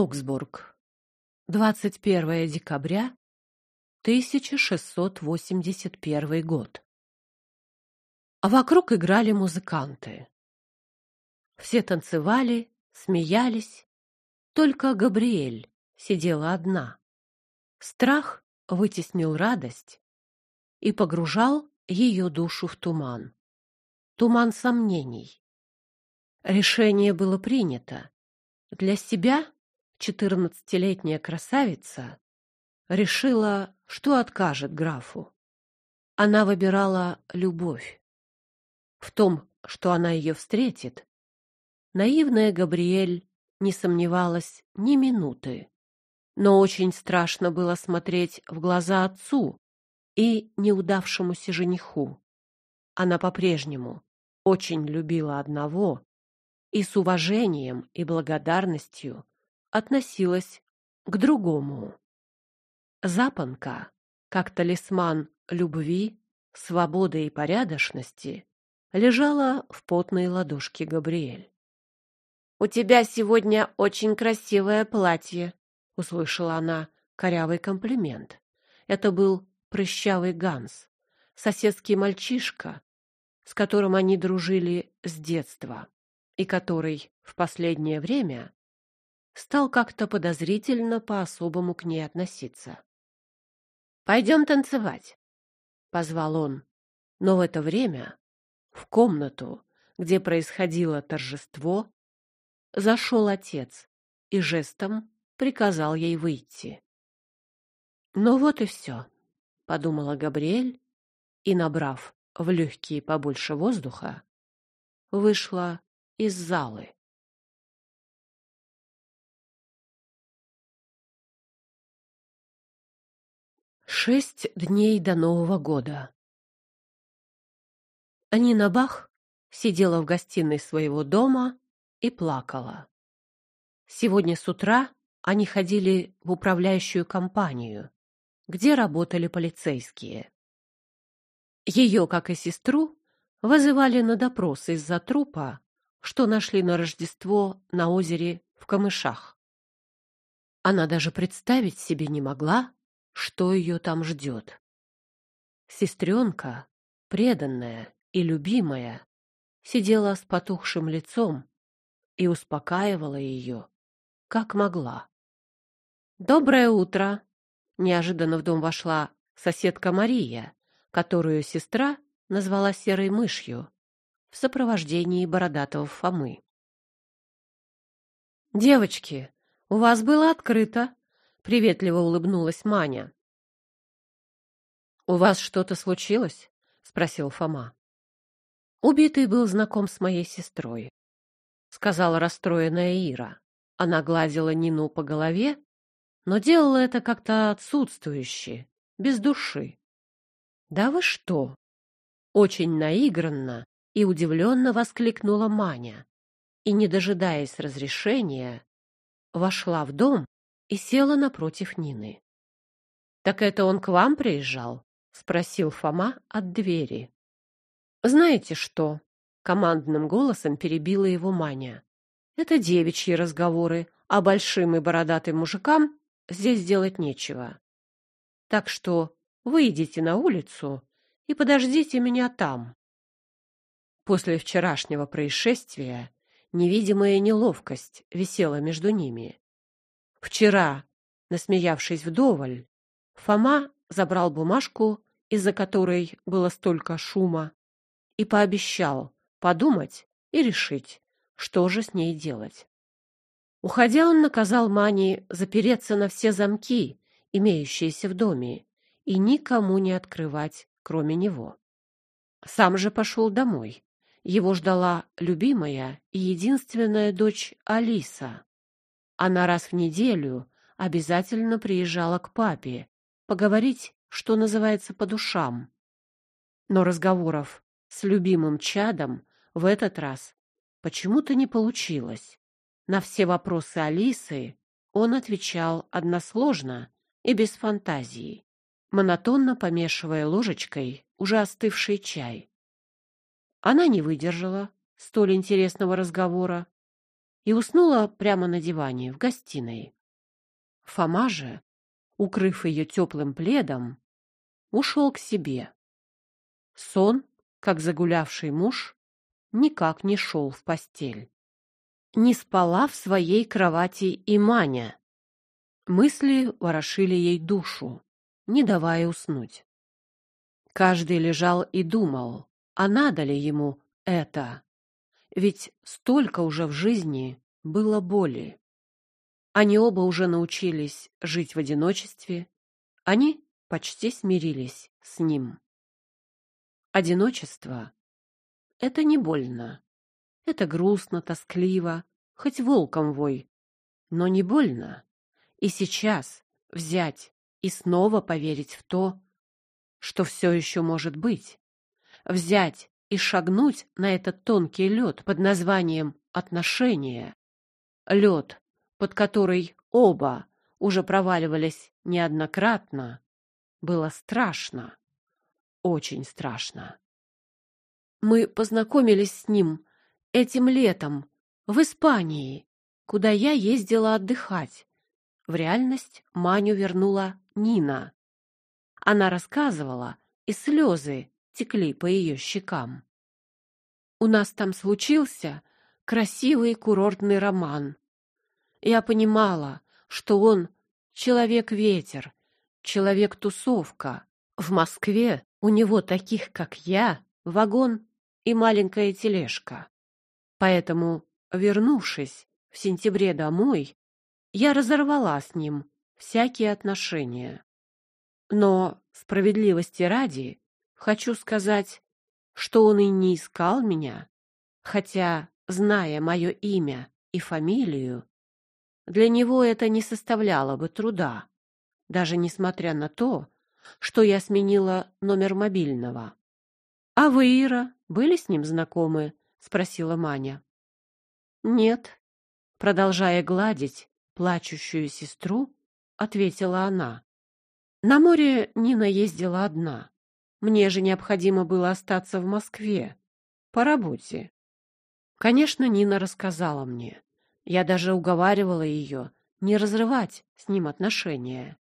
Аугсбург. 21 декабря 1681 год. А вокруг играли музыканты. Все танцевали, смеялись, только Габриэль сидела одна. Страх вытеснил радость и погружал ее душу в туман. Туман сомнений. Решение было принято. Для себя четырнадцатилетняя красавица решила, что откажет графу. Она выбирала любовь. В том, что она ее встретит, наивная Габриэль не сомневалась ни минуты. Но очень страшно было смотреть в глаза отцу и неудавшемуся жениху. Она по-прежнему очень любила одного и с уважением и благодарностью относилась к другому. Запонка, как талисман любви, свободы и порядочности, лежала в потной ладошке Габриэль. «У тебя сегодня очень красивое платье», — услышала она корявый комплимент. Это был прыщавый Ганс, соседский мальчишка, с которым они дружили с детства и который в последнее время стал как-то подозрительно по-особому к ней относиться. «Пойдем танцевать», — позвал он. Но в это время в комнату, где происходило торжество, зашел отец и жестом приказал ей выйти. «Ну вот и все», — подумала Габриэль и, набрав в легкие побольше воздуха, вышла из залы. Шесть дней до Нового года. Анина Бах сидела в гостиной своего дома и плакала. Сегодня с утра они ходили в управляющую компанию, где работали полицейские. Ее, как и сестру, вызывали на допрос из-за трупа, что нашли на Рождество на озере в Камышах. Она даже представить себе не могла, что ее там ждет. Сестренка, преданная и любимая, сидела с потухшим лицом и успокаивала ее, как могла. «Доброе утро!» Неожиданно в дом вошла соседка Мария, которую сестра назвала серой мышью в сопровождении бородатого Фомы. «Девочки, у вас было открыто!» — приветливо улыбнулась Маня. «У вас что-то случилось?» — спросил Фома. «Убитый был знаком с моей сестрой», — сказала расстроенная Ира. Она гладила Нину по голове, но делала это как-то отсутствующе, без души. «Да вы что?» Очень наигранно и удивленно воскликнула Маня и, не дожидаясь разрешения, вошла в дом и села напротив Нины. «Так это он к вам приезжал?» — спросил Фома от двери. «Знаете что?» — командным голосом перебила его Маня. «Это девичьи разговоры, а большим и бородатым мужикам здесь делать нечего. Так что выйдите на улицу и подождите меня там. После вчерашнего происшествия невидимая неловкость висела между ними. Вчера, насмеявшись вдоволь, Фома забрал бумажку, из-за которой было столько шума, и пообещал подумать и решить, что же с ней делать. Уходя, он наказал Мани запереться на все замки, имеющиеся в доме, и никому не открывать кроме него. Сам же пошел домой. Его ждала любимая и единственная дочь Алиса. Она раз в неделю обязательно приезжала к папе поговорить, что называется, по душам. Но разговоров с любимым чадом в этот раз почему-то не получилось. На все вопросы Алисы он отвечал односложно и без фантазии монотонно помешивая ложечкой уже остывший чай. Она не выдержала столь интересного разговора и уснула прямо на диване в гостиной. Фома же, укрыв ее теплым пледом, ушел к себе. Сон, как загулявший муж, никак не шел в постель. Не спала в своей кровати и Маня. Мысли ворошили ей душу, не давая уснуть. Каждый лежал и думал, а надо ли ему это? Ведь столько уже в жизни было боли. Они оба уже научились жить в одиночестве. Они почти смирились с ним. Одиночество — это не больно. Это грустно, тоскливо, хоть волком вой. Но не больно. И сейчас взять и снова поверить в то, что все еще может быть. Взять и шагнуть на этот тонкий лед под названием «отношения». Лед, под который оба уже проваливались неоднократно, было страшно, очень страшно. Мы познакомились с ним этим летом в Испании, куда я ездила отдыхать. В реальность Маню вернула Нина. Она рассказывала, и слезы текли по ее щекам. У нас там случился красивый курортный роман. Я понимала, что он человек-ветер, человек-тусовка. В Москве у него таких, как я, вагон и маленькая тележка. Поэтому, вернувшись в сентябре домой, я разорвала с ним всякие отношения. Но справедливости ради хочу сказать, что он и не искал меня, хотя, зная мое имя и фамилию, для него это не составляло бы труда, даже несмотря на то, что я сменила номер мобильного. — А вы, Ира, были с ним знакомы? — спросила Маня. — Нет. Продолжая гладить плачущую сестру, ответила она. На море Нина ездила одна. Мне же необходимо было остаться в Москве. По работе. Конечно, Нина рассказала мне. Я даже уговаривала ее не разрывать с ним отношения.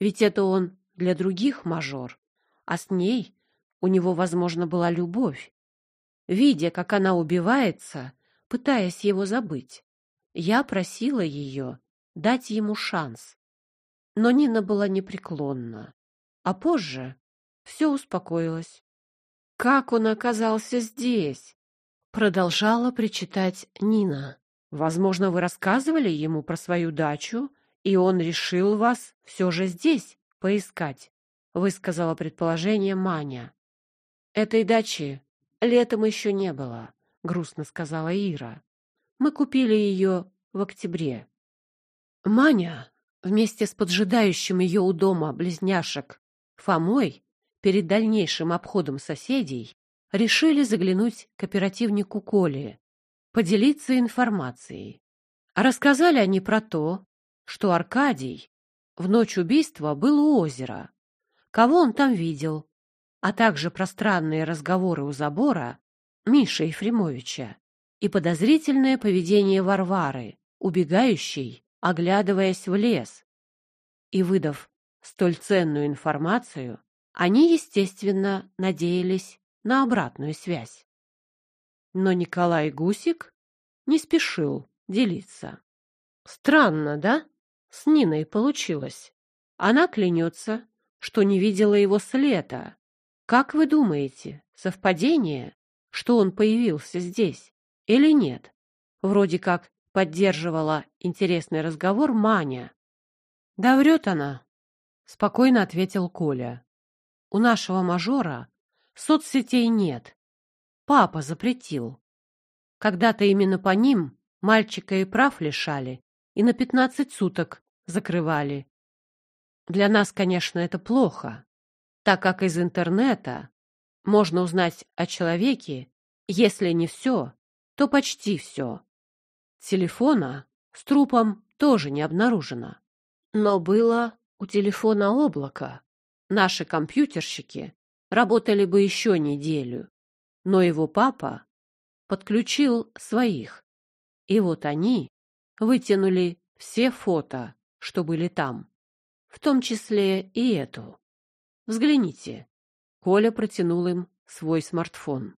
Ведь это он для других мажор, а с ней у него, возможно, была любовь. Видя, как она убивается, пытаясь его забыть, я просила ее дать ему шанс. Но Нина была непреклонна. А позже все успокоилось. «Как он оказался здесь?» Продолжала причитать Нина. «Возможно, вы рассказывали ему про свою дачу, и он решил вас все же здесь поискать», высказала предположение Маня. «Этой дачи летом еще не было», — грустно сказала Ира. «Мы купили ее в октябре». Маня вместе с поджидающим ее у дома близняшек Фомой перед дальнейшим обходом соседей решили заглянуть к оперативнику Коли, поделиться информацией. Рассказали они про то, что Аркадий в ночь убийства был у озера, кого он там видел, а также пространные разговоры у забора Миши Ефремовича и подозрительное поведение Варвары, убегающей оглядываясь в лес. И, выдав столь ценную информацию, они, естественно, надеялись на обратную связь. Но Николай Гусик не спешил делиться. Странно, да? С Ниной получилось. Она клянется, что не видела его с лета. Как вы думаете, совпадение, что он появился здесь или нет? Вроде как поддерживала интересный разговор Маня. Да врет она, спокойно ответил Коля. У нашего мажора соцсетей нет. Папа запретил. Когда-то именно по ним мальчика и прав лишали и на пятнадцать суток закрывали. Для нас, конечно, это плохо, так как из интернета можно узнать о человеке, если не все, то почти все. Телефона с трупом тоже не обнаружено. Но было у телефона облако. Наши компьютерщики работали бы еще неделю. Но его папа подключил своих. И вот они вытянули все фото, что были там, в том числе и эту. Взгляните. Коля протянул им свой смартфон.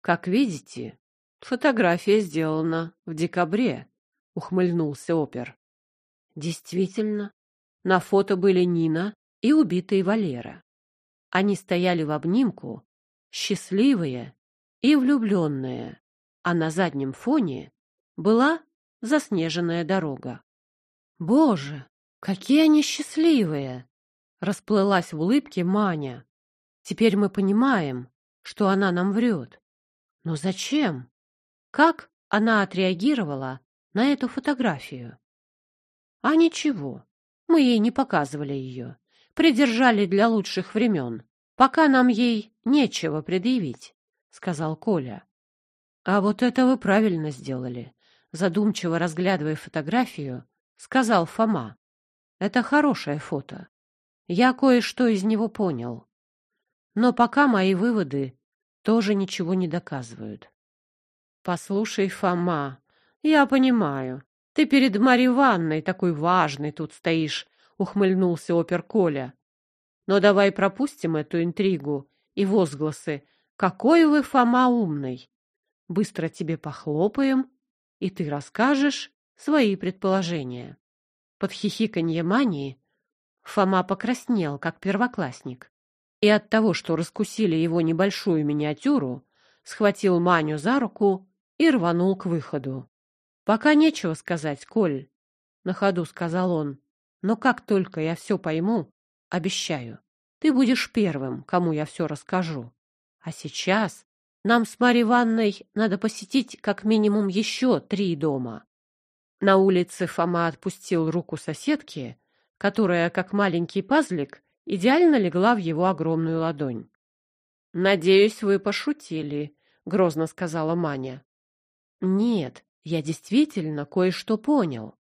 Как видите, фотография сделана в декабре, ухмыльнулся опер. Действительно, на фото были Нина и убитый Валера. Они стояли в обнимку, счастливые и влюбленные, а на заднем фоне была заснеженная дорога. «Боже, какие они счастливые!» — расплылась в улыбке Маня. «Теперь мы понимаем, что она нам врет. Но зачем? Как она отреагировала на эту фотографию?» «А ничего, мы ей не показывали ее, придержали для лучших времен, пока нам ей нечего предъявить», — сказал Коля. «А вот это вы правильно сделали», — задумчиво разглядывая фотографию, сказал Фома. «Это хорошее фото. Я кое-что из него понял. Но пока мои выводы тоже ничего не доказывают». «Послушай, Фома, я понимаю, ты перед Марьей Ивановной такой важный тут стоишь», — ухмыльнулся опер Коля. «Но давай пропустим эту интригу и возгласы. Какой вы, Фома, умный! Быстро тебе похлопаем, и ты расскажешь свои предположения. Под хихиканье мании Фома покраснел, как первоклассник, и от того, что раскусили его небольшую миниатюру, схватил Маню за руку и рванул к выходу. «Пока нечего сказать, Коль», — на ходу сказал он, «но как только я все пойму, обещаю, ты будешь первым, кому я все расскажу. А сейчас нам с Марьей Ивановной надо посетить как минимум еще три дома. На улице Фома отпустил руку соседки, которая, как маленький пазлик, идеально легла в его огромную ладонь. «Надеюсь, вы пошутили», — грозно сказала Маня. «Нет, я действительно кое-что понял.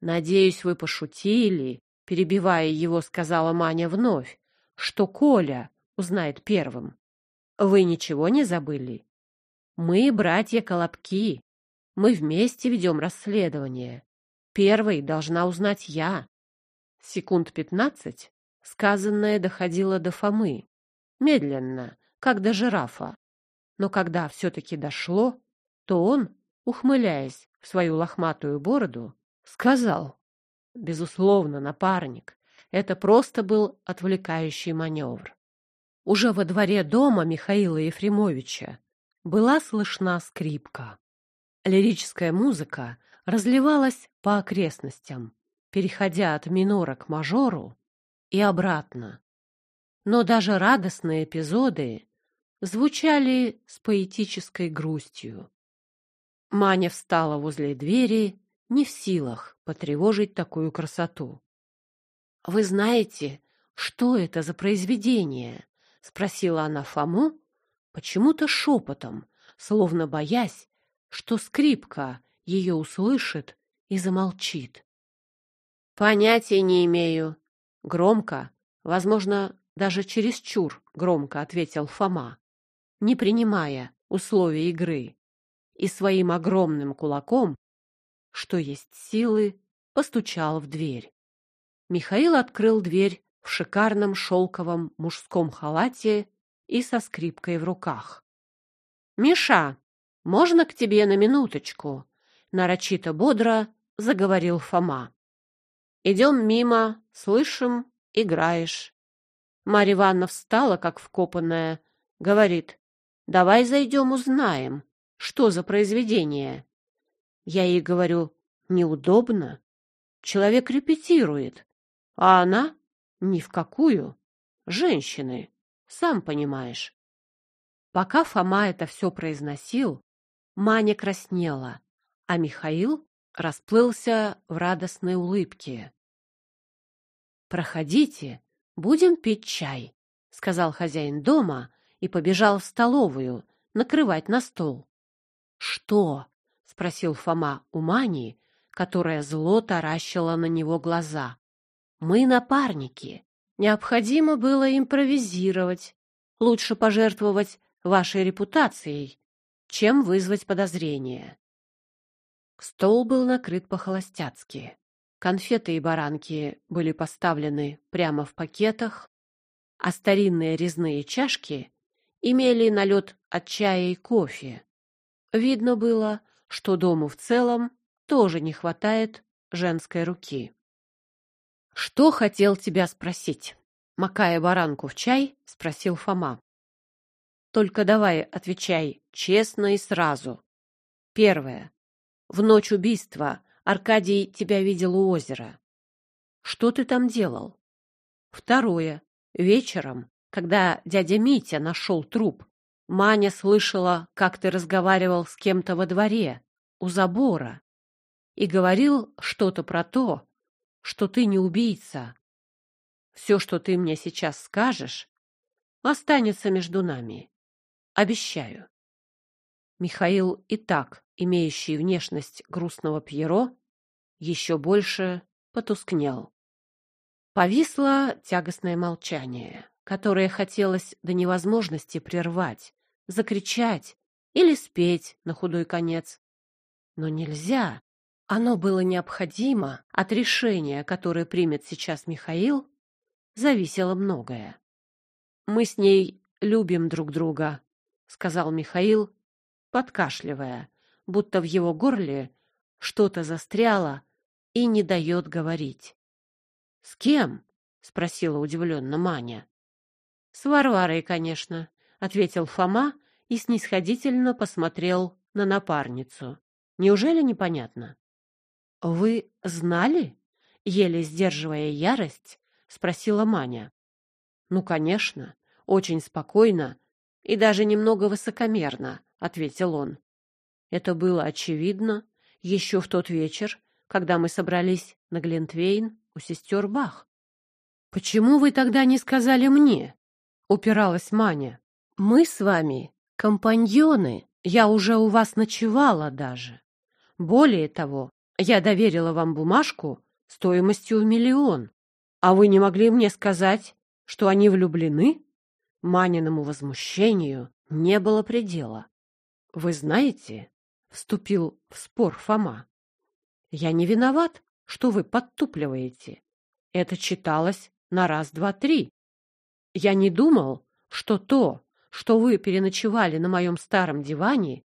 Надеюсь, вы пошутили», — перебивая его, сказала Маня вновь, что Коля узнает первым. Вы ничего не забыли? Мы братья Колобки. Мы вместе ведем расследование. Первой должна узнать я. Секунд пятнадцать сказанное доходило до Фомы. Медленно, как до жирафа. Но когда все-таки дошло, то он, ухмыляясь в свою лохматую бороду, сказал, «Безусловно, напарник, это просто был отвлекающий маневр. Уже во дворе дома Михаила Ефремовича была слышна скрипка. Лирическая музыка разливалась по окрестностям, переходя от минора к мажору и обратно. Но даже радостные эпизоды звучали с поэтической грустью. Маня встала возле двери, не в силах потревожить такую красоту. «Вы знаете, что это за произведение?» — спросила она Фому, почему-то шепотом, словно боясь, что скрипка ее услышит и замолчит. «Понятия не имею». Громко, возможно, даже чересчур громко ответил Фома, не принимая условий игры, и своим огромным кулаком, что есть силы, постучал в дверь. Михаил открыл дверь в шикарном шелковом мужском халате и со скрипкой в руках. «Миша, можно к тебе на минуточку?» — нарочито бодро заговорил Фома. «Идем мимо, слышим, играешь». Марья Ивановна встала, как вкопанная, говорит, «Давай зайдем, узнаем, что за произведение». Я ей говорю, «Неудобно. Человек репетирует, а она ни в какую. Женщины, сам понимаешь. Пока Фома это все произносил, Маня краснела, а Михаил расплылся в радостной улыбке. «Проходите, будем пить чай», — сказал хозяин дома и побежал в столовую накрывать на стол. «Что?» — спросил Фома у Мани, которая зло таращила на него глаза. Мы напарники. Необходимо было импровизировать. Лучше пожертвовать вашей репутацией, чем вызвать подозрения. Стол был накрыт по-холостяцки. Конфеты и баранки были поставлены прямо в пакетах, а старинные резные чашки имели налет от чая и кофе. Видно было, что дому в целом тоже не хватает женской руки. «Что хотел тебя спросить?» Макая баранку в чай, спросил Фома. «Только давай отвечай честно и сразу. Первое. В ночь убийства Аркадий тебя видел у озера. Что ты там делал? Второе. Вечером, когда дядя Митя нашел труп, Маня слышала, как ты разговаривал с кем-то во дворе, у забора, и говорил что-то про то, что ты не убийца. Все, что ты мне сейчас скажешь, останется между нами. Обещаю. Михаил и так, имеющий внешность грустного Пьеро, еще больше потускнел. Повисло тягостное молчание, которое хотелось до невозможности прервать, закричать или спеть на худой конец. Но нельзя. Оно было необходимо. От решения, которое примет сейчас Михаил, зависело многое. «Мы с ней любим друг друга», — сказал Михаил, подкашливая, будто в его горле что-то застряло и не дает говорить. «С кем?» — спросила удивленно Маня. «С Варварой, конечно», — ответил Фома и снисходительно посмотрел на напарницу. «Неужели непонятно?» «Вы знали?» — еле сдерживая ярость, спросила Маня. «Ну, конечно, очень спокойно и даже немного высокомерно», — ответил он. Это было очевидно еще в тот вечер, когда мы собрались на Глинтвейн у сестер Бах. «Почему вы тогда не сказали мне?» — упиралась Маня. «Мы с вами компаньоны. Я уже у вас ночевала даже. Более того, я доверила вам бумажку стоимостью в миллион. А вы не могли мне сказать, что они влюблены?» Маниному возмущению не было предела. «Вы знаете, вступил в спор Фома. Я не виноват, что вы подтупливаете. Это читалось на раз, два, три. Я не думал, что то, что вы переночевали на моем старом диване,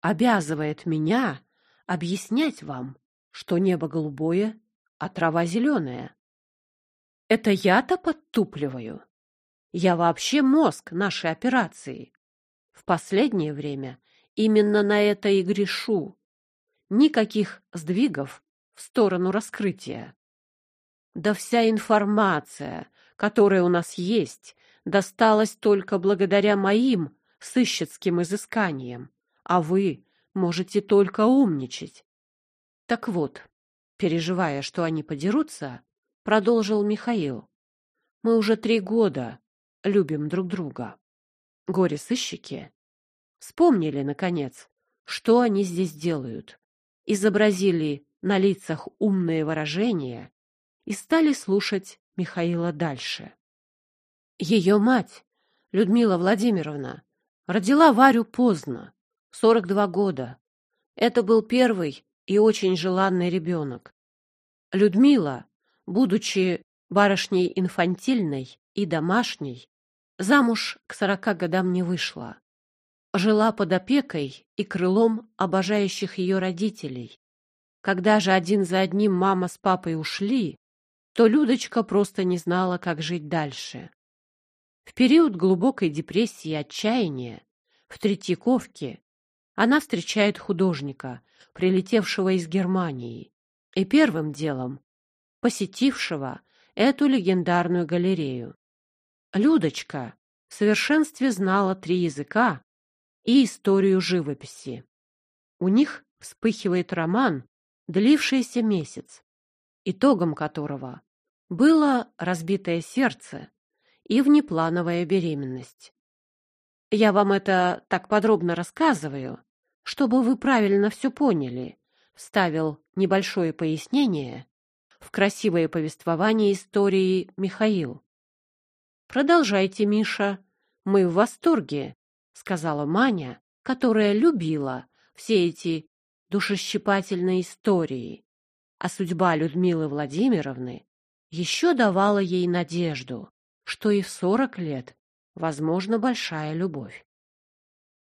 обязывает меня объяснять вам, что небо голубое, а трава зеленая. Это я-то подтупливаю. Я вообще мозг нашей операции. В последнее время Именно на это и грешу. Никаких сдвигов в сторону раскрытия. Да вся информация, которая у нас есть, досталась только благодаря моим сыщицким изысканиям, а вы можете только умничать. Так вот, переживая, что они подерутся, продолжил Михаил. Мы уже три года любим друг друга. Горе-сыщики Вспомнили, наконец, что они здесь делают. Изобразили на лицах умные выражения и стали слушать Михаила дальше. Ее мать, Людмила Владимировна, родила Варю поздно, 42 года. Это был первый и очень желанный ребенок. Людмила, будучи барышней инфантильной и домашней, замуж к сорока годам не вышла жила под опекой и крылом обожающих ее родителей. Когда же один за одним мама с папой ушли, то Людочка просто не знала, как жить дальше. В период глубокой депрессии и отчаяния в Третьяковке она встречает художника, прилетевшего из Германии, и первым делом посетившего эту легендарную галерею. Людочка в совершенстве знала три языка и историю живописи. У них вспыхивает роман, длившийся месяц, итогом которого было разбитое сердце и внеплановая беременность. Я вам это так подробно рассказываю, чтобы вы правильно все поняли, вставил небольшое пояснение в красивое повествование истории Михаил. Продолжайте, Миша. Мы в восторге — сказала Маня, которая любила все эти душещипательной историей, а судьба Людмилы Владимировны еще давала ей надежду, что и в сорок лет возможна большая любовь.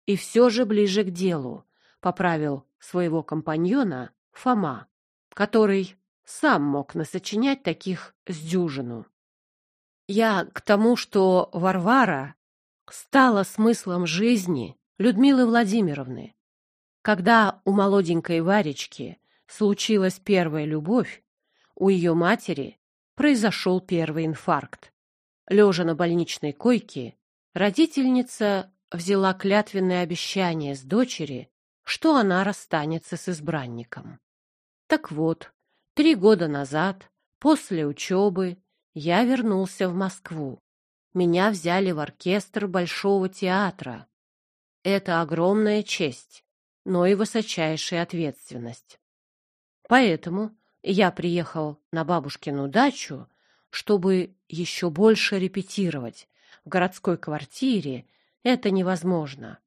И все же ближе к делу поправил своего компаньона Фома, который сам мог насочинять таких с дюжину. Я к тому, что Варвара стала смыслом жизни Людмилы Владимировны. Когда у молоденькой Варечки случилась первая любовь, у ее матери произошел первый инфаркт. Лежа на больничной койке, родительница взяла клятвенное обещание с дочери, что она расстанется с избранником. Так вот, три года назад, после учебы, я вернулся в Москву. Меня взяли в оркестр Большого театра. Это огромная честь, но и высочайшая ответственность. Поэтому я приехал на бабушкину дачу, чтобы еще больше репетировать. В городской квартире это невозможно.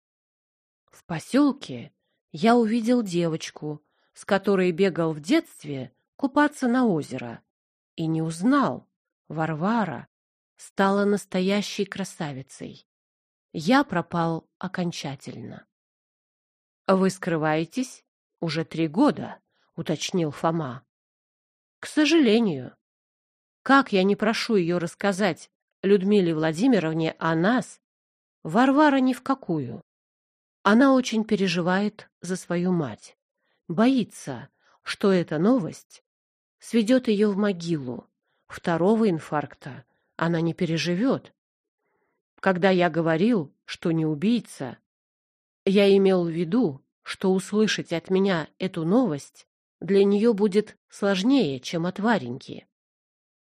В поселке я увидел девочку, с которой бегал в детстве купаться на озеро, и не узнал. Варвара стала настоящей красавицей. Я пропал окончательно. — Вы скрываетесь уже три года, — уточнил Фома. — К сожалению. Как я не прошу ее рассказать Людмиле Владимировне о нас, Варвара ни в какую. Она очень переживает за свою мать, боится, что эта новость сведет ее в могилу. Второго инфаркта она не переживет. Когда я говорил, что не убийца, я имел в виду, что услышать от меня эту новость для нее будет сложнее, чем от Вареньки.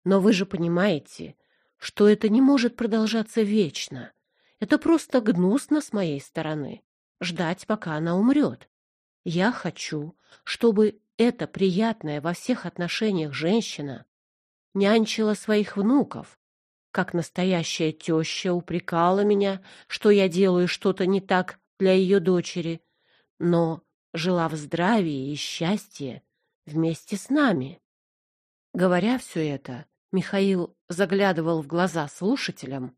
Но вы же понимаете, что это не может продолжаться вечно. Это просто гнусно с моей стороны — ждать, пока она умрет. Я хочу, чтобы эта приятная во всех отношениях женщина нянчила своих внуков, как настоящая теща упрекала меня, что я делаю что-то не так для ее дочери, но жила в здравии и счастье вместе с нами. Говоря все это, Михаил заглядывал в глаза слушателям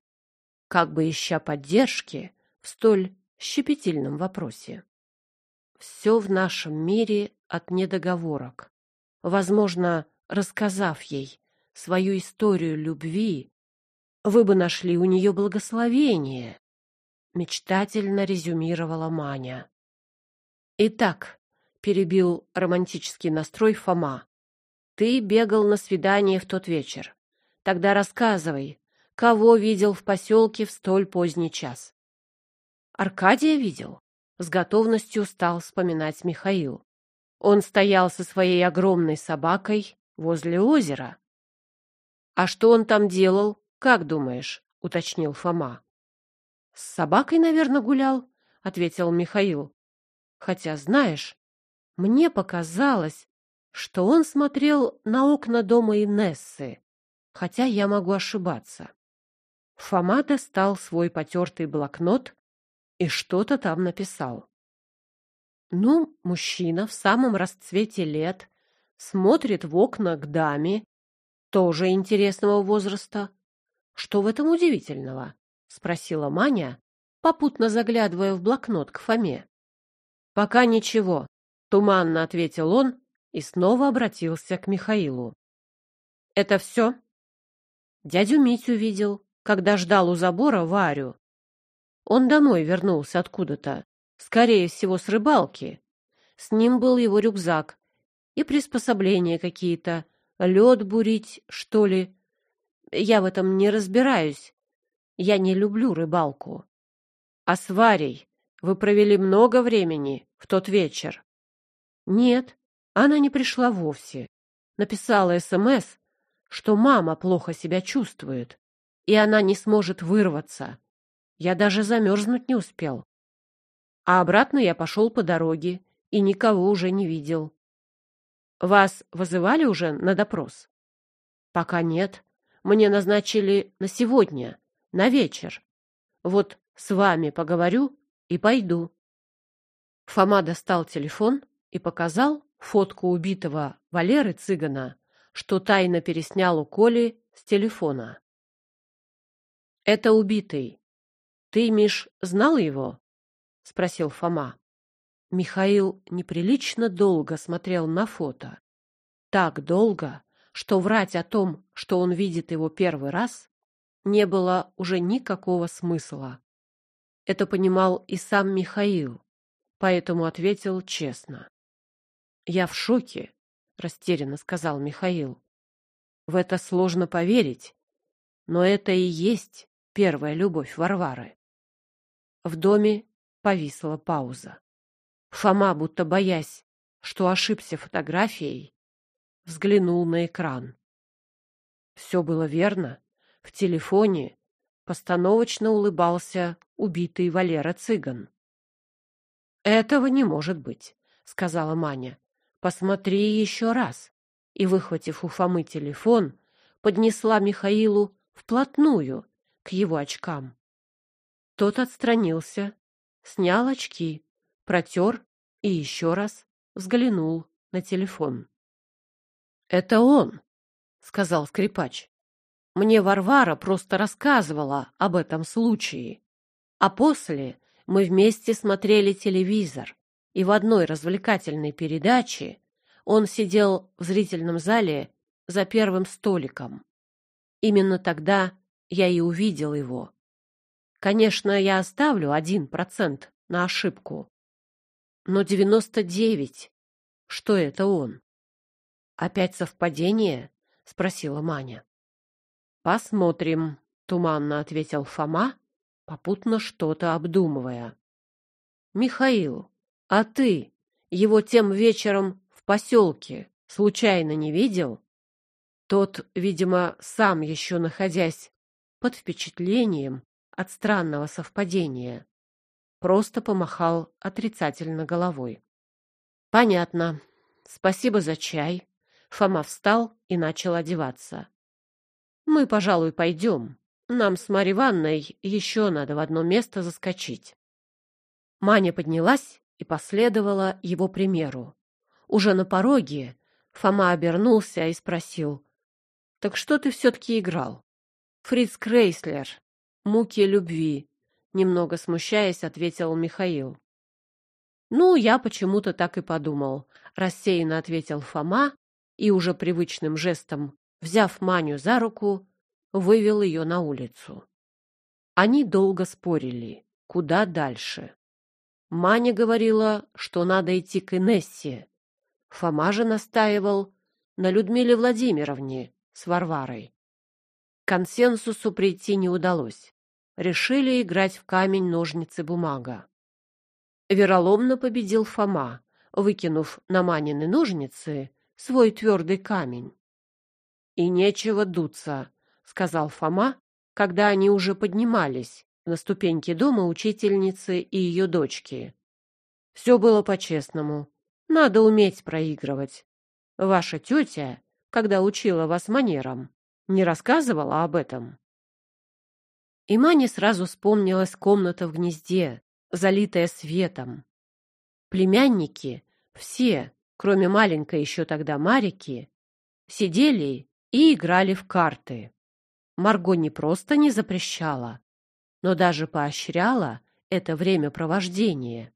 как бы ища поддержки в столь щепетильном вопросе. Все в нашем мире от недоговорок. Возможно, рассказав ей свою историю любви, вы бы нашли у нее благословение, мечтательно резюмировала Маня. Итак, перебил романтический настрой Фома. Ты бегал на свидание в тот вечер. Тогда рассказывай, кого видел в поселке в столь поздний час. Аркадия видел. С готовностью стал вспоминать Михаил. Он стоял со своей огромной собакой возле озера. — А что он там делал, как думаешь? — уточнил Фома. — С собакой, наверное, гулял, — ответил Михаил. — Хотя, знаешь, мне показалось, что он смотрел на окна дома Инессы, хотя я могу ошибаться. Фома достал свой потертый блокнот и что-то там написал. Ну, мужчина в самом расцвете лет смотрит в окна к даме, тоже интересного возраста. Что в этом удивительного? спросила Маня, попутно заглядывая в блокнот к Фоме. Пока ничего, туманно ответил он и снова обратился к Михаилу. Это все? Дядю Митю видел, когда ждал у забора Варю. Он домой вернулся откуда-то, скорее всего, с рыбалки. С ним был его рюкзак и приспособления какие-то, лед бурить, что ли. Я в этом не разбираюсь. Я не люблю рыбалку. А с Варей вы провели много времени в тот вечер? Нет, она не пришла вовсе. Написала СМС, что мама плохо себя чувствует и она не сможет вырваться. Я даже замерзнуть не успел. А обратно я пошел по дороге и никого уже не видел. Вас вызывали уже на допрос? Пока нет. Мне назначили на сегодня, на вечер. Вот с вами поговорю и пойду. Фома достал телефон и показал фотку убитого Валеры Цыгана, что тайно переснял у Коли с телефона. «Это убитый. Ты, Миш, знал его?» — спросил Фома. Михаил неприлично долго смотрел на фото. Так долго, что врать о том, что он видит его первый раз, не было уже никакого смысла. Это понимал и сам Михаил, поэтому ответил честно. «Я в шоке», — растерянно сказал Михаил. «В это сложно поверить, но это и есть первая любовь Варвары». В доме повисла пауза. Фома, будто боясь, что ошибся фотографией, взглянул на экран. Все было верно. В телефоне постановочно улыбался убитый Валера Цыган. «Этого не может быть», — сказала Маня. «Посмотри еще раз». И, выхватив у Фомы телефон, поднесла Михаилу вплотную к его очкам. Тот отстранился, снял очки, протер и еще раз взглянул на телефон. «Это он», — сказал скрипач. «Мне Варвара просто рассказывала об этом случае. А после мы вместе смотрели телевизор, и в одной развлекательной передаче он сидел в зрительном зале за первым столиком. Именно тогда я и увидел его. Конечно, я оставлю один процент на ошибку, но девяносто девять, что это он. Опять совпадение? спросила Маня. Посмотрим, туманно ответил Фома, попутно что-то обдумывая. Михаил, а ты его тем вечером в поселке случайно не видел? Тот, видимо, сам еще находясь под впечатлением от странного совпадения, просто помахал отрицательно головой. Понятно. Спасибо за чай. Фома встал и начал одеваться. «Мы, пожалуй, пойдем. Нам с Марьей Ивановной еще надо в одно место заскочить». Маня поднялась и последовала его примеру. Уже на пороге Фома обернулся и спросил. «Так что ты все-таки играл?» «Фриц Крейслер. Муки любви», — немного смущаясь, ответил Михаил. «Ну, я почему-то так и подумал», — рассеянно ответил Фома и уже привычным жестом, взяв Маню за руку, вывел ее на улицу. Они долго спорили, куда дальше. Маня говорила, что надо идти к Инессе. Фома же настаивал на Людмиле Владимировне с Варварой. Консенсусу прийти не удалось. Решили играть в камень-ножницы-бумага. Вероломно победил Фома, выкинув на Манины ножницы свой твердый камень. И нечего дуться, сказал Фома, когда они уже поднимались на ступеньки дома учительницы и ее дочки. Все было по-честному. Надо уметь проигрывать. Ваша тетя, когда учила вас манерам, не рассказывала об этом? И Мане сразу вспомнилась комната в гнезде, залитая светом. Племянники все кроме маленькой еще тогда Марики, сидели и играли в карты. Марго не просто не запрещала, но даже поощряла это времяпровождение.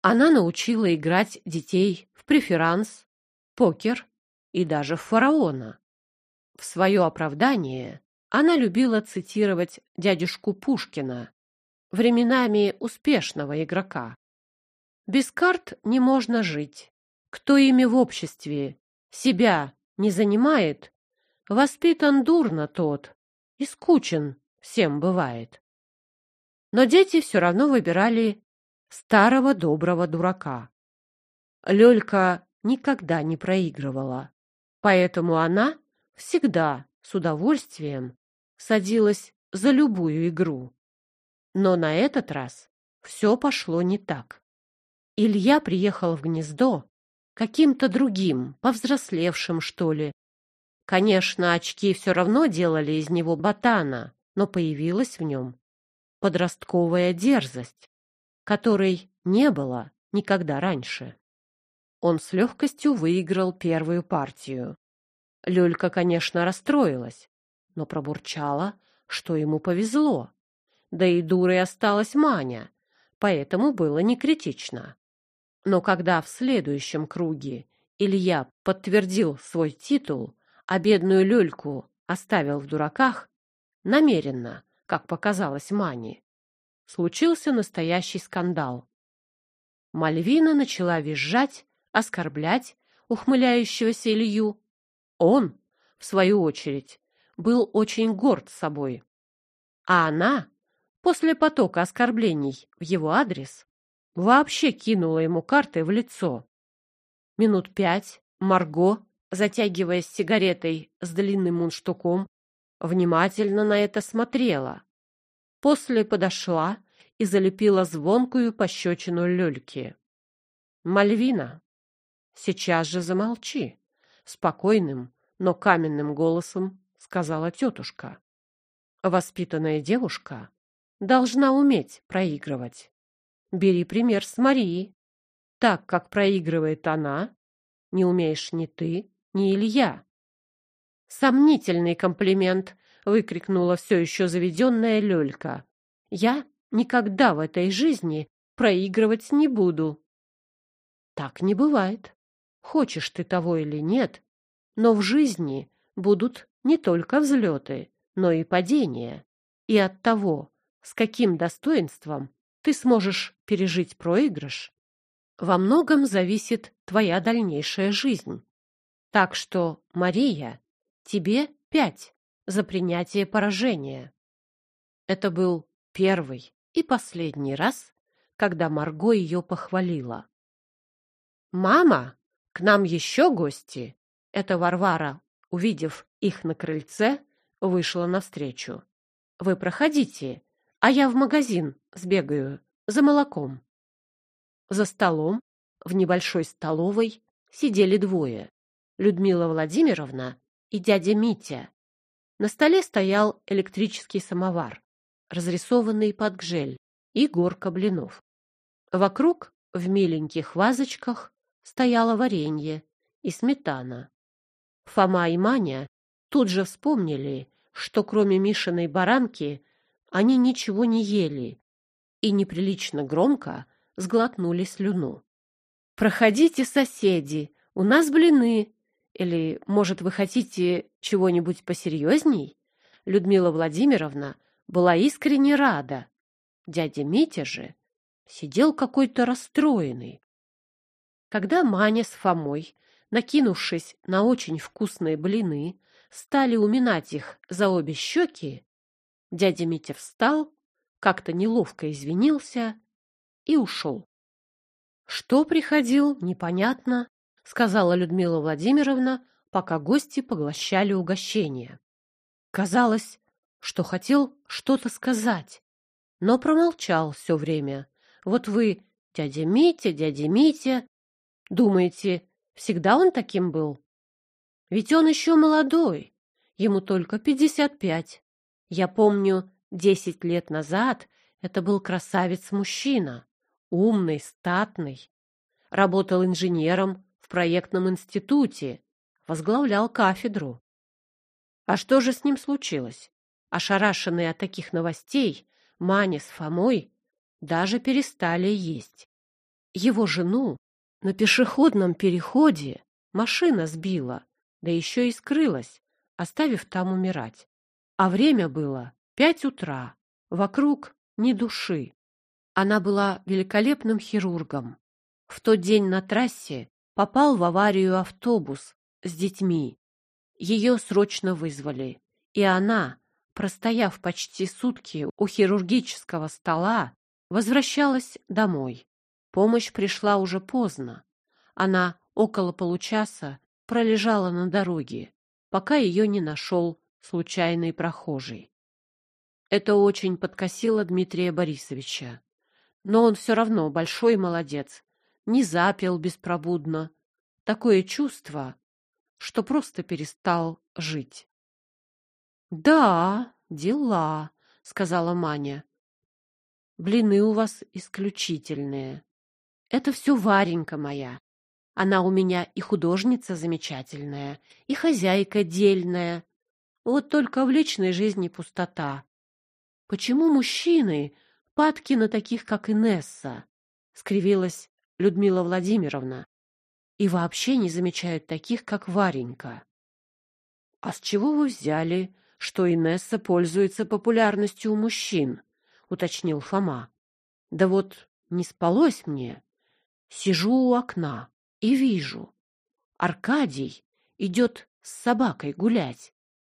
Она научила играть детей в преферанс, покер и даже в фараона. В свое оправдание она любила цитировать дядюшку Пушкина, временами успешного игрока. Без карт не можно жить. Кто ими в обществе себя не занимает, воспитан дурно тот и скучен всем бывает. Но дети все равно выбирали старого доброго дурака. Лёлька никогда не проигрывала, поэтому она всегда с удовольствием садилась за любую игру. Но на этот раз все пошло не так. Илья приехал в гнездо каким-то другим, повзрослевшим, что ли. Конечно, очки все равно делали из него ботана, но появилась в нем подростковая дерзость, которой не было никогда раньше. он с легкостью выиграл первую партию. Люлька, конечно, расстроилась, но пробурчала, что ему повезло. Да и дурой осталась Маня, поэтому было не критично. Но когда в следующем круге Илья подтвердил свой титул, а бедную люльку оставил в дураках, намеренно, как показалось Мане, случился настоящий скандал. Мальвина начала визжать, оскорблять ухмыляющегося Илью. Он, в свою очередь, был очень горд собой. А она, после потока оскорблений в его адрес, вообще кинула ему картой в лицо. Минут пять Марго, затягиваясь сигаретой с длинным мундштуком, внимательно на это смотрела. После подошла и залепила звонкую пощечину люльки. «Мальвина, сейчас же замолчи!» Спокойным, но каменным голосом сказала тетушка. «Воспитанная девушка должна уметь проигрывать. Бери пример с Марии. Так, как проигрывает она, не умеешь ни ты, ни Илья». «Сомнительный комплимент!» — выкрикнула все еще заведенная Лёлька. «Я никогда в этой жизни проигрывать не буду». Так не бывает. Хочешь ты того или нет, но в жизни будут не только взлеты, но и падения. И от того, с каким достоинством ты сможешь пережить проигрыш, во многом зависит твоя дальнейшая жизнь. Так что, Мария, тебе пять за принятие поражения. Это был первый и последний раз, когда Марго ее похвалила. «Мама, к нам еще гости!» Это Варвара, увидев их на крыльце, вышла навстречу. «Вы проходите, а я в магазин сбегаю за молоком». За столом, в небольшой столовой, сидели двое. Людмила Владимировна и дядя Митя. На столе стоял электрический самовар, разрисованный под гжель, и горка блинов. Вокруг, в миленьких вазочках, стояло варенье и сметана. Фома и Маня тут же вспомнили, что кроме Мишиной баранки они ничего не ели и неприлично громко сглотнули слюну. «Проходите, соседи, у нас блины. Или, может, вы хотите чего-нибудь посерьезней?» Людмила Владимировна была искренне рада. Дядя Митя же сидел какой-то расстроенный. Когда Маня с Фомой, накинувшись на очень вкусные блины, стали уминать их за обе щеки, дядя Митя встал, как-то неловко извинился и ушел. Что приходил, непонятно, сказала Людмила Владимировна, пока гости поглощали угощение. Казалось, что хотел что-то сказать, но промолчал все время. Вот вы, дядя Митя, дядя Митя, думаете, всегда он таким был? Ведь он еще молодой, ему только пятьдесят пять. Я помню, десять лет назад это был красавец-мужчина, умный, статный. Работал инженером в проектном институте, возглавлял кафедру. А что же с ним случилось? Ошарашенные от таких новостей, Маня с Фомой даже перестали есть. Его жену на пешеходном переходе машина сбила, да еще и скрылась, оставив там умирать. А время было пять утра, вокруг ни души. Она была великолепным хирургом. В тот день на трассе попал в аварию автобус с детьми. Ее срочно вызвали, и она, простояв почти сутки у хирургического стола, возвращалась домой. Помощь пришла уже поздно. Она около получаса пролежала на дороге, пока ее не нашел случайный прохожий. Это очень подкосило Дмитрия Борисовича. Но он все равно большой молодец, не запил беспробудно. Такое чувство, что просто перестал жить. «Да, дела», — сказала Маня. «Блины у вас исключительные. Это все Варенька моя. Она у меня и художница замечательная, и хозяйка дельная. Вот только в личной жизни пустота. Почему мужчины падки на таких, как Инесса? скривилась Людмила Владимировна. И вообще не замечают таких, как Варенька. А с чего вы взяли, что Инесса пользуется популярностью у мужчин? уточнил Фома. Да вот не спалось мне. Сижу у окна и вижу. Аркадий идет с собакой гулять.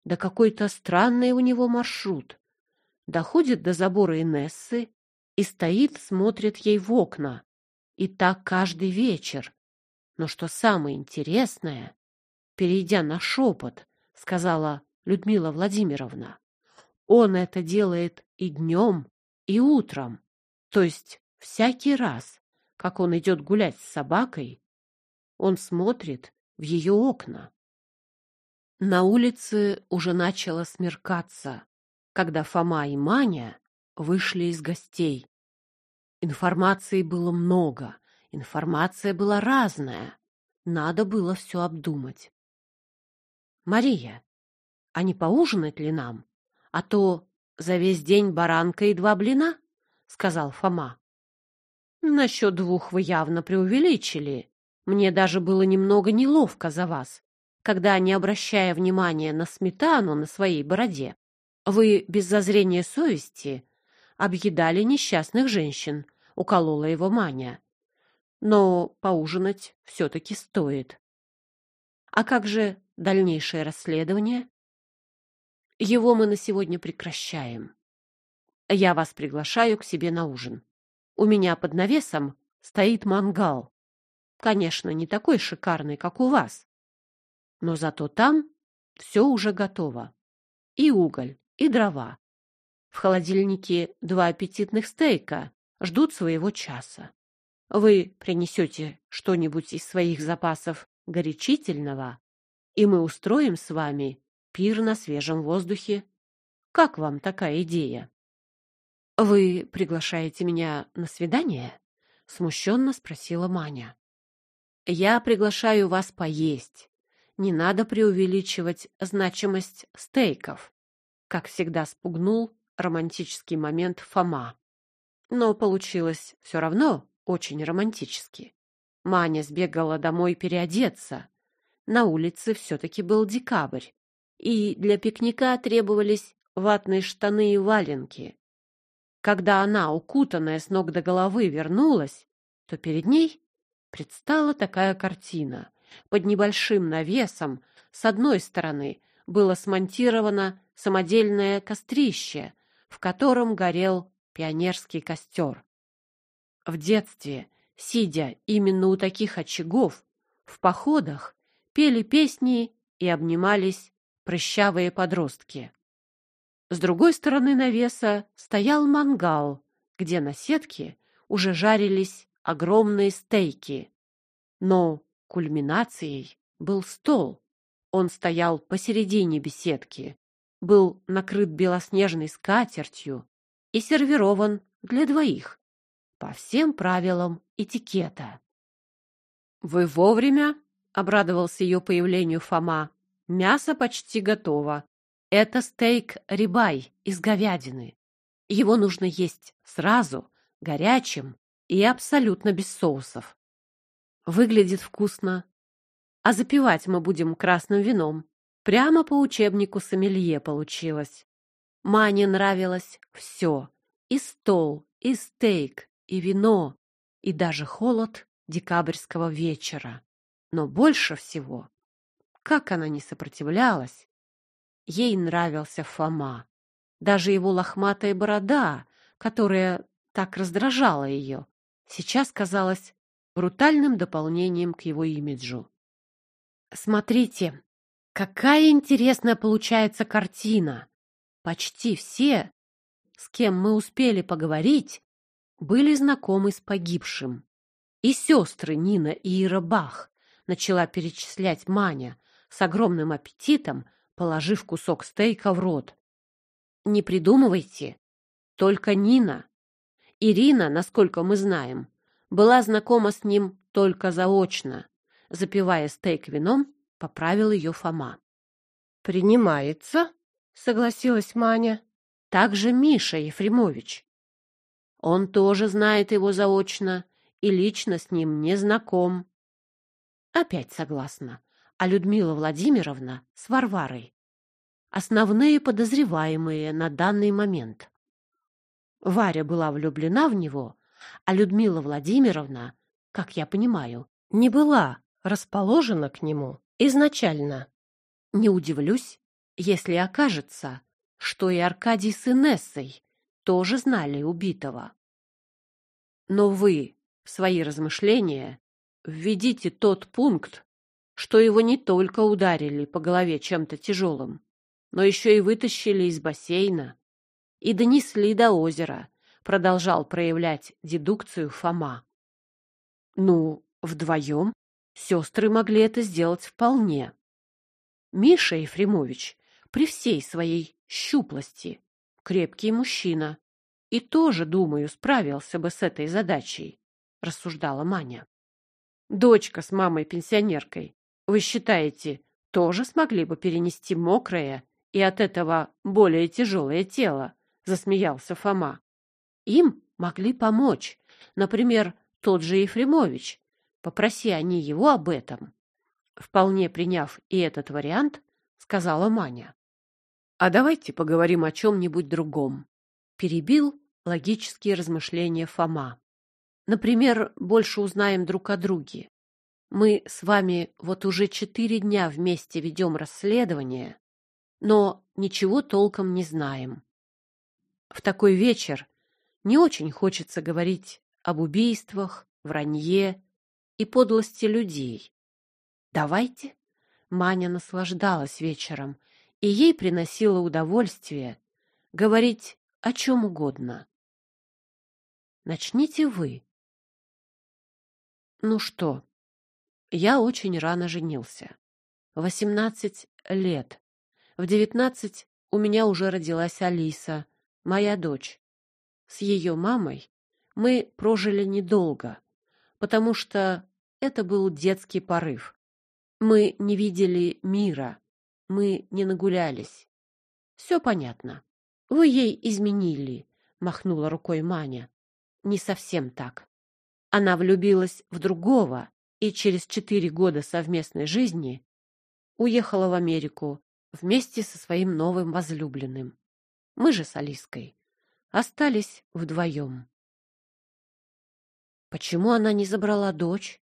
Да какой-то странный у него маршрут. Доходит до забора Инессы и стоит, смотрит ей в окна. И так каждый вечер. Но что самое интересное, перейдя на шепот, сказала Людмила Владимировна, он это делает и днем, и утром. То есть всякий раз, как он идет гулять с собакой, он смотрит в ее окна. На улице уже начало смеркаться, когда Фома и Маня вышли из гостей. Информации было много, информация была разная. Надо было все обдумать. «Мария, а не поужинать ли нам? А то за весь день баранка и два блина», — сказал Фома. «Насчет двух вы явно преувеличили. Мне даже было немного неловко за вас, когда, не обращая внимания на сметану на своей бороде, вы без зазрения совести объедали несчастных женщин, уколола его Маня. Но поужинать все-таки стоит. А как же дальнейшее расследование? Его мы на сегодня прекращаем. Я вас приглашаю к себе на ужин. У меня под навесом стоит мангал. Конечно, не такой шикарный, как у вас. Но зато там все уже готово. И уголь, и дрова, в холодильнике два аппетитных стейка ждут своего часа. Вы принесете что-нибудь из своих запасов горячительного, и мы устроим с вами пир на свежем воздухе. Как вам такая идея? Вы приглашаете меня на свидание? смущенно спросила Маня. Я приглашаю вас поесть. Не надо преувеличивать значимость стейков. Как всегда спугнул романтический момент Фома. Но получилось все равно очень романтически. Маня сбегала домой переодеться. На улице все-таки был декабрь, и для пикника требовались ватные штаны и валенки. Когда она, укутанная с ног до головы, вернулась, то перед ней предстала такая картина. Под небольшим навесом с одной стороны было смонтировано самодельное кострище, в котором горел пионерский костер. В детстве, сидя именно у таких очагов, в походах пели песни и обнимались прыщавые подростки. С другой стороны навеса стоял мангал, где на сетке уже жарились огромные стейки. Но кульминацией был стол. Он стоял посередине беседки, был накрыт белоснежной скатертью и сервирован для двоих по всем правилам этикета. «Вы вовремя?» — обрадовался ее появлению Фома. «Мясо почти готово. Это стейк рибай из говядины. Его нужно есть сразу, горячим и абсолютно без соусов. Выглядит вкусно. А запивать мы будем красным вином. Прямо по учебнику сомелье получилось. Мане нравилось все. И стол, и стейк, и вино, и даже холод декабрьского вечера. Но больше всего, как она не сопротивлялась, ей нравился Фома. Даже его лохматая борода, которая так раздражала ее, сейчас казалась брутальным дополнением к его имиджу. «Смотрите, Какая интересная получается картина. Почти все, с кем мы успели поговорить, были знакомы с погибшим. И сестры Нина и Ира Бах начала перечислять Маня с огромным аппетитом, положив кусок стейка в рот. Не придумывайте, только Нина. Ирина, насколько мы знаем, была знакома с ним только заочно. запивая стейк вином, поправил ее Фома. «Принимается», — согласилась Маня. «Также Миша Ефремович. Он тоже знает его заочно и лично с ним не знаком». Опять согласна. А Людмила Владимировна с Варварой. Основные подозреваемые на данный момент. Варя была влюблена в него, а Людмила Владимировна, как я понимаю, не была расположена к нему изначально. Не удивлюсь, если окажется, что и Аркадий с Инессой тоже знали убитого. Но вы в свои размышления введите тот пункт, что его не только ударили по голове чем-то тяжелым, но еще и вытащили из бассейна и донесли до озера, продолжал проявлять дедукцию Фома. Ну, вдвоем сестры могли это сделать вполне. Миша Ефремович при всей своей щуплости крепкий мужчина и тоже, думаю, справился бы с этой задачей, рассуждала Маня. Дочка с мамой-пенсионеркой, вы считаете, тоже смогли бы перенести мокрое и от этого более тяжелое тело? Засмеялся Фома. Им могли помочь, например, тот же Ефремович. Попроси они его об этом. Вполне приняв и этот вариант, сказала Маня. А давайте поговорим о чем-нибудь другом. Перебил логические размышления Фома. Например, больше узнаем друг о друге. Мы с вами вот уже четыре дня вместе ведем расследование, но ничего толком не знаем. В такой вечер не очень хочется говорить об убийствах, вранье и подлости людей. Давайте. Маня наслаждалась вечером, и ей приносило удовольствие говорить о чем угодно. Начните вы. Ну что, я очень рано женился. Восемнадцать лет. В девятнадцать у меня уже родилась Алиса, моя дочь. С ее мамой мы прожили недолго, потому что это был детский порыв. Мы не видели мира, мы не нагулялись. Все понятно. Вы ей изменили, махнула рукой Маня. Не совсем так. Она влюбилась в другого и через четыре года совместной жизни уехала в Америку вместе со своим новым возлюбленным. Мы же с Алиской остались вдвоем. Почему она не забрала дочь?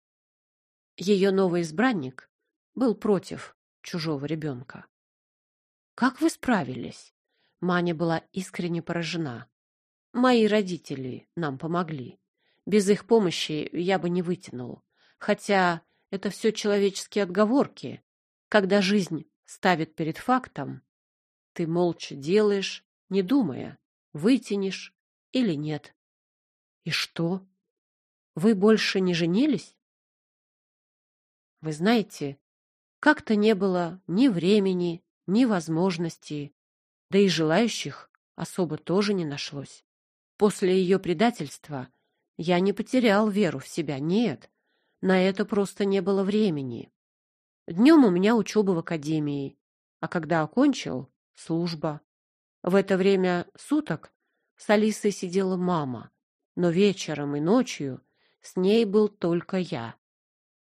Ее новый избранник был против чужого ребенка. Как вы справились? Маня была искренне поражена. Мои родители нам помогли. Без их помощи я бы не вытянул. Хотя это все человеческие отговорки. Когда жизнь ставит перед фактом, ты молча делаешь, не думая, вытянешь или нет. И что? Вы больше не женились? Вы знаете, как-то не было ни времени, ни возможности, да и желающих особо тоже не нашлось. После ее предательства я не потерял веру в себя, нет. На это просто не было времени. Днем у меня учеба в академии, а когда окончил — служба. В это время суток с Алисой сидела мама, но вечером и ночью с ней был только я.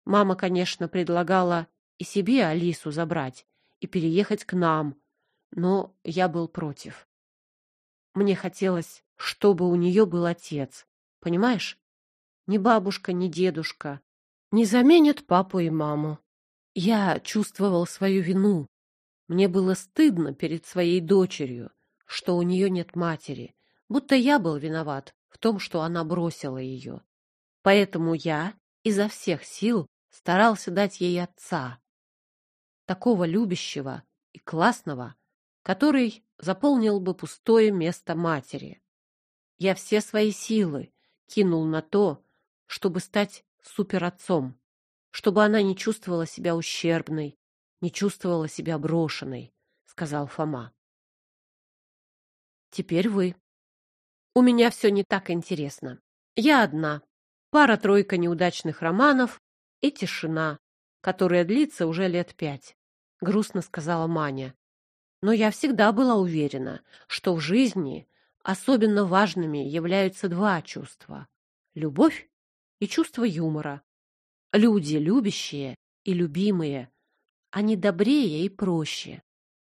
Мама, конечно, предлагала и себе Алису забрать и переехать к нам, но я был против. Мне хотелось, чтобы у нее был отец, понимаешь? Ни бабушка, ни дедушка, не заменят папу и маму. Я чувствовал свою вину. Мне было стыдно перед своей дочерью, что у нее нет матери, будто я был виноват в том, что она бросила ее. Поэтому я изо всех сил старался дать ей отца, такого любящего и классного, который заполнил бы пустое место матери. Я все свои силы кинул на то, чтобы стать суперотцом, чтобы она не чувствовала себя ущербной, не чувствовала себя брошенной, сказал Фома. Теперь вы. У меня все не так интересно. Я одна. Пара-тройка неудачных романов и тишина, которая длится уже лет пять, — грустно сказала Маня. Но я всегда была уверена, что в жизни особенно важными являются два чувства — любовь и чувство юмора. Люди, любящие и любимые, они добрее и проще.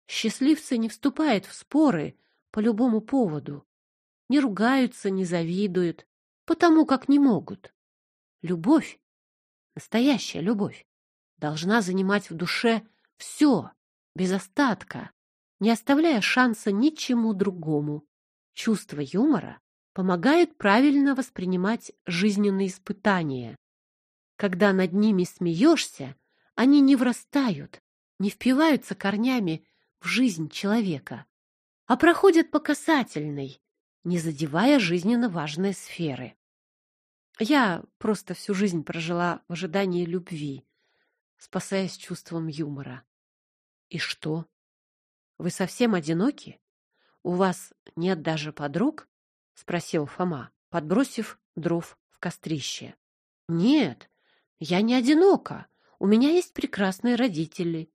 Счастливцы не вступают в споры по любому поводу, не ругаются, не завидуют, потому как не могут. Любовь, настоящая любовь, должна занимать в душе все, без остатка, не оставляя шанса ничему другому. Чувство юмора помогает правильно воспринимать жизненные испытания. Когда над ними смеешься, они не врастают, не впиваются корнями в жизнь человека, а проходят по касательной, не задевая жизненно важные сферы. Я просто всю жизнь прожила в ожидании любви, спасаясь чувством юмора. И что? Вы совсем одиноки? У вас нет даже подруг? спросил Фома, подбросив дров в кострище. Нет, я не одинока. У меня есть прекрасные родители.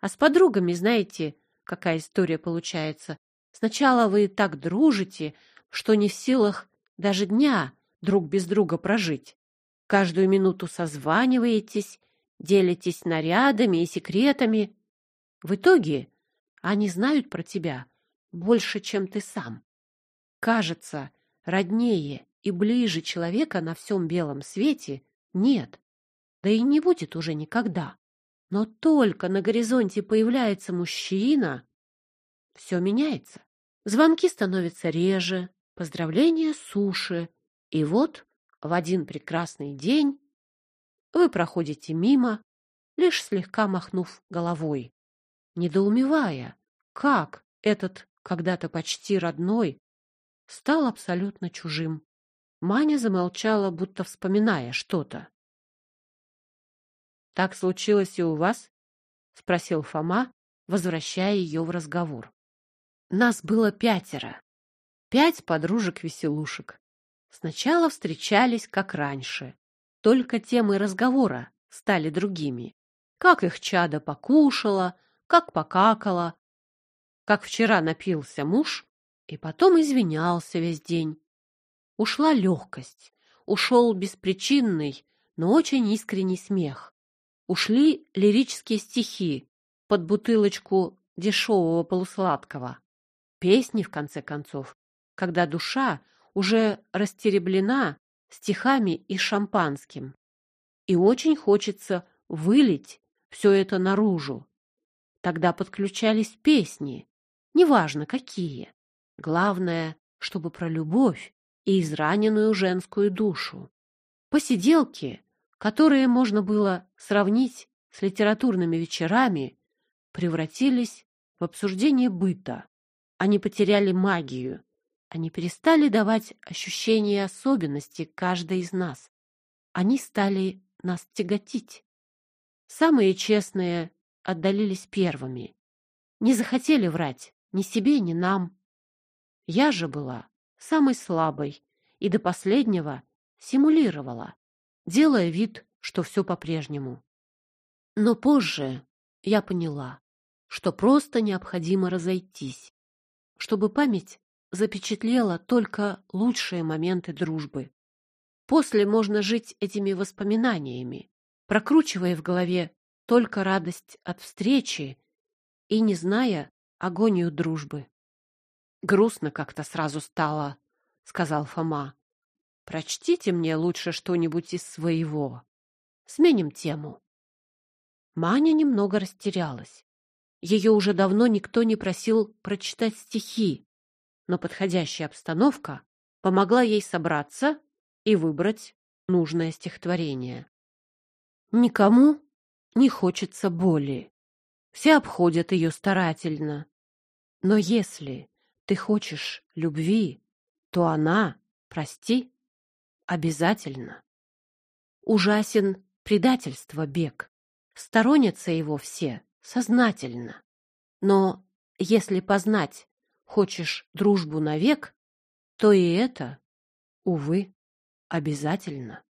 А с подругами, знаете, какая история получается? Сначала вы так дружите, что не в силах даже дня друг без друга прожить. Каждую минуту созваниваетесь, делитесь нарядами и секретами. В итоге они знают про тебя больше, чем ты сам. Кажется, роднее и ближе человека на всем белом свете нет, да и не будет уже никогда. Но только на горизонте появляется мужчина, все меняется. Звонки становятся реже, поздравления суше, и вот в один прекрасный день вы проходите мимо, лишь слегка махнув головой, недоумевая, как этот когда-то почти родной стал абсолютно чужим. Маня замолчала, будто вспоминая что-то. «Так случилось и у вас?» — спросил Фома, возвращая ее в разговор. «Нас было пятеро. Пять подружек-веселушек. Сначала встречались, как раньше. Только темы разговора стали другими. Как их чада покушала, как покакала, как вчера напился муж и потом извинялся весь день. Ушла легкость, ушел беспричинный, но очень искренний смех. Ушли лирические стихи под бутылочку дешевого полусладкого. Песни, в конце концов, когда душа уже растереблена стихами и шампанским. И очень хочется вылить все это наружу. Тогда подключались песни, неважно какие. Главное, чтобы про любовь и израненную женскую душу. Посиделки, которые можно было сравнить с литературными вечерами, превратились в обсуждение быта. Они потеряли магию, они перестали давать ощущение особенности каждой из нас. Они стали нас тяготить. Самые честные отдалились первыми. Не захотели врать ни себе, ни нам. Я же была самой слабой и до последнего симулировала, делая вид, что все по-прежнему. Но позже я поняла, что просто необходимо разойтись, чтобы память запечатлела только лучшие моменты дружбы. После можно жить этими воспоминаниями, прокручивая в голове только радость от встречи и не зная агонию дружбы. Грустно как-то сразу стало, сказал Фома. Прочтите мне лучше что-нибудь из своего. Сменим тему. Маня немного растерялась. Ее уже давно никто не просил прочитать стихи, но подходящая обстановка помогла ей собраться и выбрать нужное стихотворение. Никому не хочется боли. Все обходят ее старательно. Но если ты хочешь любви, то она, прости, обязательно. Ужасен предательство бег. Сторонятся его все сознательно. Но если познать хочешь дружбу навек, то и это, увы, обязательно.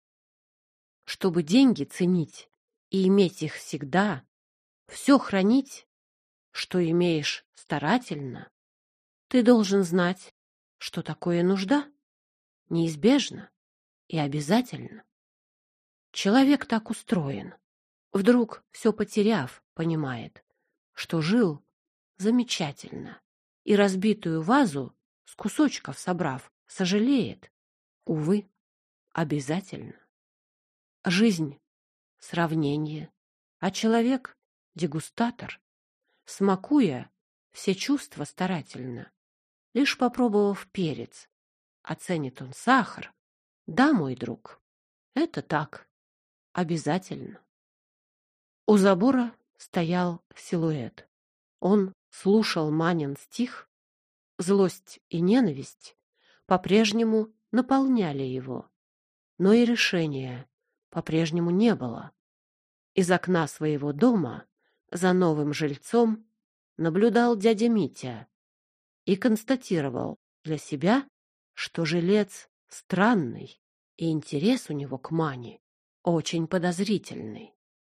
Чтобы деньги ценить и иметь их всегда, все хранить, что имеешь старательно, ты должен знать, что такое нужда, неизбежно и обязательно. Человек так устроен. Вдруг, все потеряв, понимает, что жил замечательно, и разбитую вазу с кусочков собрав, сожалеет. Увы, обязательно. Жизнь — сравнение, а человек — дегустатор, смакуя все чувства старательно. Лишь попробовав перец, оценит он сахар. Да, мой друг, это так, обязательно. У забора стоял силуэт. Он слушал Манин стих. Злость и ненависть по-прежнему наполняли его, но и решения по-прежнему не было. Из окна своего дома за новым жильцом наблюдал дядя Митя и констатировал для себя, что жилец странный, и интерес у него к Мане очень подозрительный.